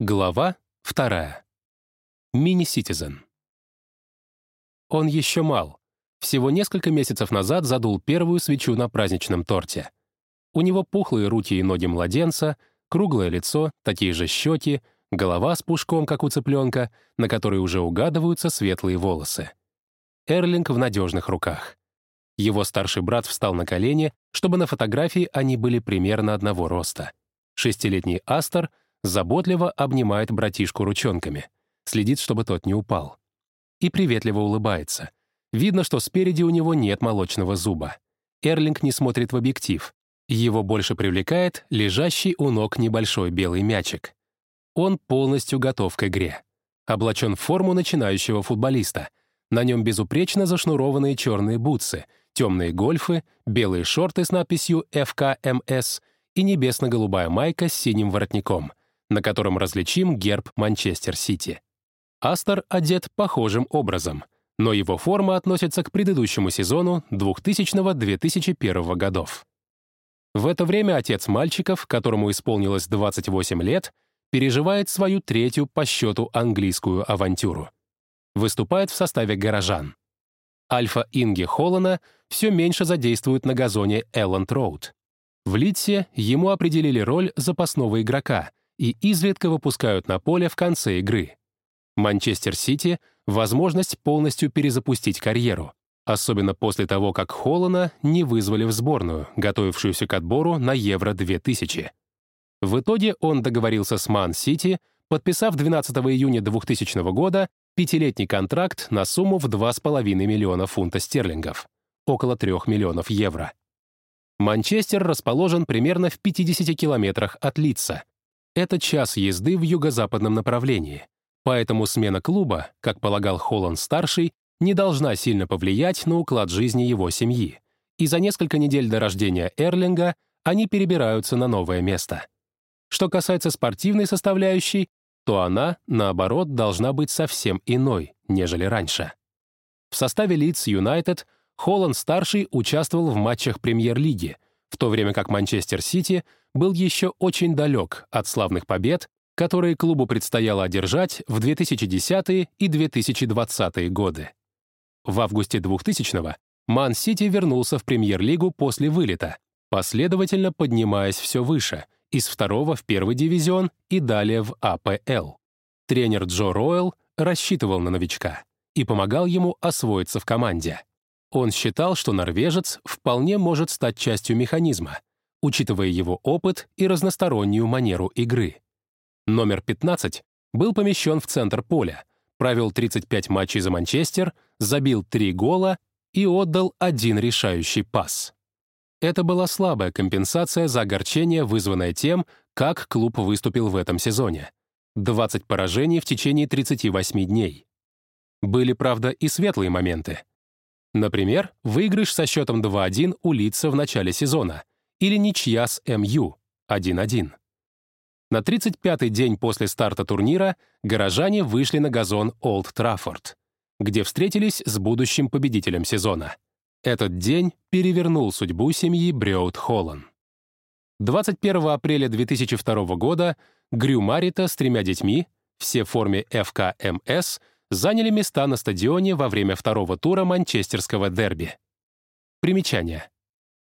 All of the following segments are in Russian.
Глава вторая. Мини-ситизен. Он еще мал. Всего несколько месяцев назад задул первую свечу на праздничном торте. У него пухлые руки и ноги младенца, круглое лицо, такие же щеки, голова с пушком, как у цыпленка, на которой уже угадываются светлые волосы. Эрлинг в надежных руках. Его старший брат встал на колени, чтобы на фотографии они были примерно одного роста. Шестилетний Астер заботливо обнимает братишку ручонками, следит, чтобы тот не упал. И приветливо улыбается. Видно, что спереди у него нет молочного зуба. Эрлинг не смотрит в объектив. Его больше привлекает лежащий у ног небольшой белый мячик. Он полностью готов к игре. Облачен в форму начинающего футболиста. На нем безупречно зашнурованные черные бутсы, темные гольфы, белые шорты с надписью «ФКМС» и небесно-голубая майка с синим воротником, на котором различим герб Манчестер-Сити. Астер одет похожим образом, но его форма относится к предыдущему сезону 2000-2001 годов. В это время отец мальчиков, которому исполнилось 28 лет, переживает свою третью по счету английскую авантюру. Выступает в составе горожан. Альфа Инги Холлана все меньше задействует на газоне Элленд Роуд. В Литсе ему определили роль запасного игрока и изредка выпускают на поле в конце игры. Манчестер Сити — возможность полностью перезапустить карьеру, особенно после того, как Холлана не вызвали в сборную, готовившуюся к отбору на Евро-2000. В итоге он договорился с Ман-Сити, подписав 12 июня 2000 года пятилетний контракт на сумму в 2,5 миллиона фунта стерлингов, около 3 миллионов евро. Манчестер расположен примерно в 50 километрах от Лидса. Это час езды в юго-западном направлении. Поэтому смена клуба, как полагал Холланд-старший, не должна сильно повлиять на уклад жизни его семьи. И за несколько недель до рождения Эрлинга они перебираются на новое место. Что касается спортивной составляющей, то она, наоборот, должна быть совсем иной, нежели раньше. В составе Лидс Юнайтед Холланд-старший участвовал в матчах Премьер-лиги, в то время как Манчестер-Сити был еще очень далек от славных побед, которые клубу предстояло одержать в 2010 и 2020 годы. В августе 2000-го Ман-Сити вернулся в Премьер-лигу после вылета, последовательно поднимаясь все выше — из второго в первый дивизион и далее в АПЛ. Тренер Джо Ройл рассчитывал на новичка и помогал ему освоиться в команде. Он считал, что норвежец вполне может стать частью механизма, учитывая его опыт и разностороннюю манеру игры. Номер 15 был помещен в центр поля, провел 35 матчей за Манчестер, забил 3 гола и отдал один решающий пас. Это была слабая компенсация за огорчение, вызванное тем, как клуб выступил в этом сезоне. 20 поражений в течение 38 дней. Были, правда, и светлые моменты. Например, выигрыш со счетом 2-1 у Лица в начале сезона или ничья с МЮ 1-1. На 35-й день после старта турнира горожане вышли на газон Олд Траффорд, где встретились с будущим победителем сезона — этот день перевернул судьбу семьи Брёут Холлан. 21 апреля 2002 года Грю Марита с тремя детьми, все в форме ФКМС, заняли места на стадионе во время второго тура манчестерского дерби. Примечание.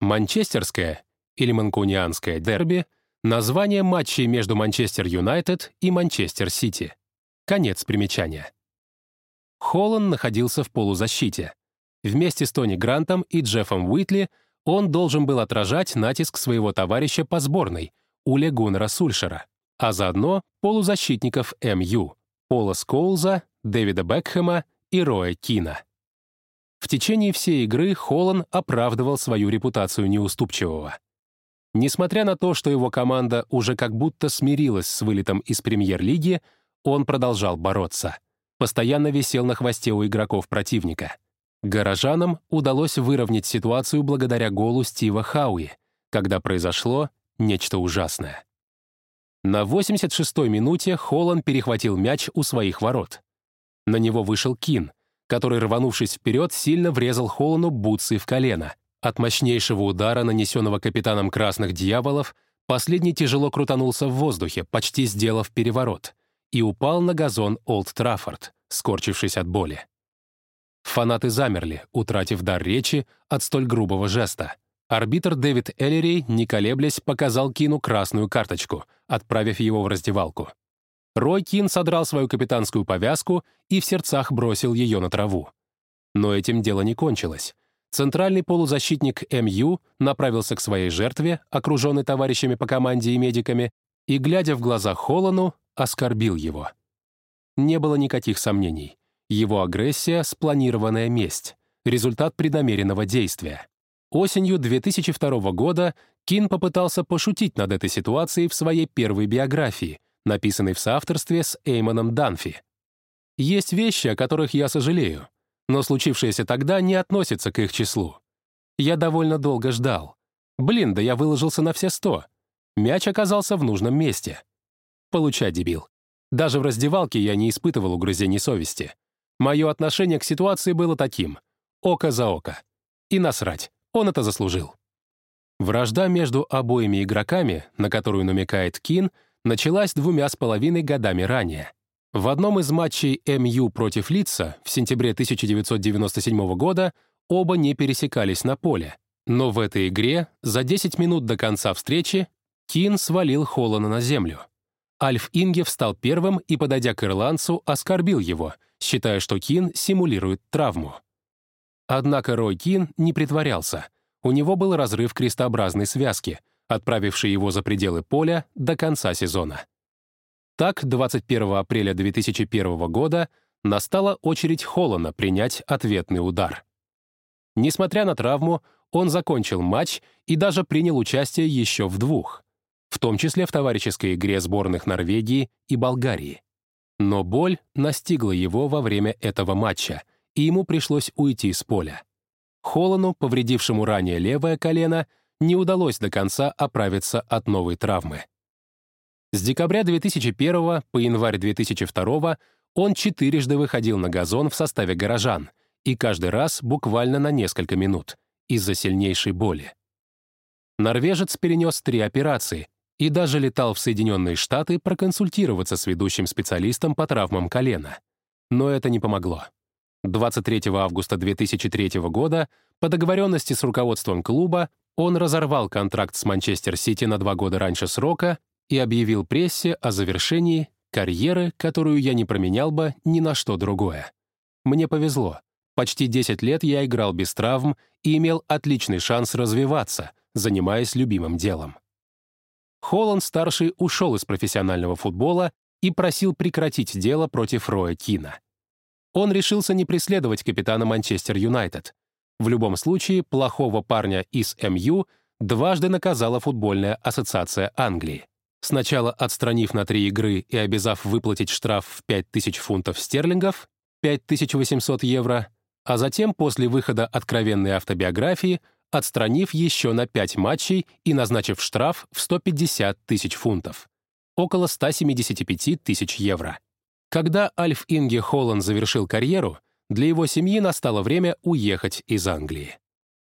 Манчестерское или манкунианское дерби — название матчей между Манчестер Юнайтед и Манчестер Сити. Конец примечания. Холлан находился в полузащите. Вместе с Тони Грантом и Джеффом Уитли он должен был отражать натиск своего товарища по сборной, Уле Гуннера Сульшера, а заодно полузащитников МЮ, Пола Скоулза, Дэвида Бекхэма и Роя Кина. В течение всей игры Холлан оправдывал свою репутацию неуступчивого. Несмотря на то, что его команда уже как будто смирилась с вылетом из премьер-лиги, он продолжал бороться. Постоянно висел на хвосте у игроков противника — Горожанам удалось выровнять ситуацию благодаря голу Стива Хауи, когда произошло нечто ужасное. На 86-й минуте Холланд перехватил мяч у своих ворот. На него вышел Кин, который, рванувшись вперед, сильно врезал Холлану бутсы в колено. От мощнейшего удара, нанесенного капитаном Красных Дьяволов, Последний тяжело крутанулся в воздухе, почти сделав переворот, и упал на газон Олд Траффорд, скорчившись от боли. Фанаты замерли, утратив дар речи от столь грубого жеста. Арбитр Дэвид Эллери, не колеблясь, показал Кину красную карточку, отправив его в раздевалку. Рой Кин содрал свою капитанскую повязку и в сердцах бросил ее на траву. Но этим дело не кончилось. Центральный полузащитник МЮ направился к своей жертве, окруженный товарищами по команде и медиками, и, глядя в глаза Холлану, оскорбил его. Не было никаких сомнений. Его агрессия — спланированная месть, результат преднамеренного действия. Осенью 2002 года Кин попытался пошутить над этой ситуацией в своей первой биографии, написанной в соавторстве с Эймоном Данфи. Есть вещи, о которых я сожалею — но случившееся тогда не относится к их числу. Я довольно долго ждал. Блин, да я выложился на все сто. Мяч оказался в нужном месте. Получай, дебил. Даже в раздевалке я не испытывал угрызений совести. Мое отношение к ситуации было таким. Око за око. И насрать, он это заслужил. Вражда между обоими игроками, на которую намекает Кин, началась двумя с половиной годами ранее. В одном из матчей МЮ против Лица в сентябре 1997 года оба не пересекались на поле, но в этой игре за 10 минут до конца встречи Кин свалил Холлана на землю. Альф Инге встал первым и, подойдя к ирландцу, оскорбил его, считая, что Кин симулирует травму. Однако Рой Кин не притворялся. У него был разрыв крестообразной связки, отправивший его за пределы поля до конца сезона. Так, 21 апреля 2001 года настала очередь Холлана принять ответный удар. Несмотря на травму, он закончил матч и даже принял участие еще в двух, в том числе в товарищеской игре сборных Норвегии и Болгарии. Но боль настигла его во время этого матча, и ему пришлось уйти с поля. Холлану, повредившему ранее левое колено, не удалось до конца оправиться от новой травмы. С декабря 2001 по январь 2002 он четырежды выходил на газон в составе горожан, и каждый раз буквально на несколько минут, из-за сильнейшей боли. Норвежец перенес три операции и даже летал в Соединенные Штаты проконсультироваться с ведущим специалистом по травмам колена. Но это не помогло. 23 августа 2003 года по договоренности с руководством клуба он разорвал контракт с Манчестер Сити на два года раньше срока и объявил прессе о завершении карьеры, которую я не променял бы ни на что другое. Мне повезло. Почти 10 лет я играл без травм и имел отличный шанс развиваться, занимаясь любимым делом. Холланд-старший ушел из профессионального футбола и просил прекратить дело против Роя Кина. Он решился не преследовать капитана Манчестер Юнайтед. В любом случае, плохого парня из МЮ дважды наказала футбольная ассоциация Англии сначала отстранив на три игры и обязав выплатить штраф в 5000 фунтов стерлингов, 5800 евро, а затем после выхода откровенной автобиографии отстранив еще на 5 матчей и назначив штраф в 150 тысяч фунтов, около 175 тысяч евро. Когда Альф Инге Холланд завершил карьеру, для его семьи настало время уехать из Англии.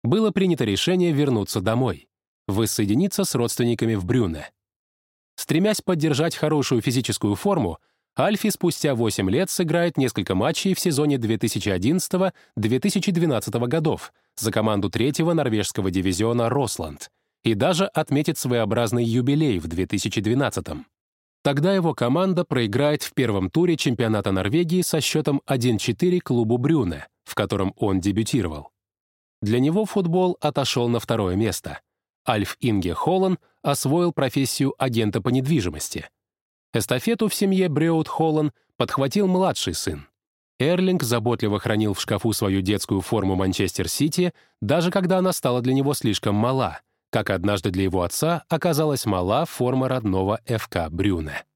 Было принято решение вернуться домой, воссоединиться с родственниками в Брюне. Стремясь поддержать хорошую физическую форму, Альфи спустя 8 лет сыграет несколько матчей в сезоне 2011-2012 годов за команду третьего норвежского дивизиона «Росланд» и даже отметит своеобразный юбилей в 2012 -м. Тогда его команда проиграет в первом туре чемпионата Норвегии со счетом 1-4 клубу Брюне, в котором он дебютировал. Для него футбол отошел на второе место. Альф Инге Холлан освоил профессию агента по недвижимости. Эстафету в семье Бреут Холлан подхватил младший сын. Эрлинг заботливо хранил в шкафу свою детскую форму Манчестер-Сити, даже когда она стала для него слишком мала, как однажды для его отца оказалась мала форма родного ФК Брюне.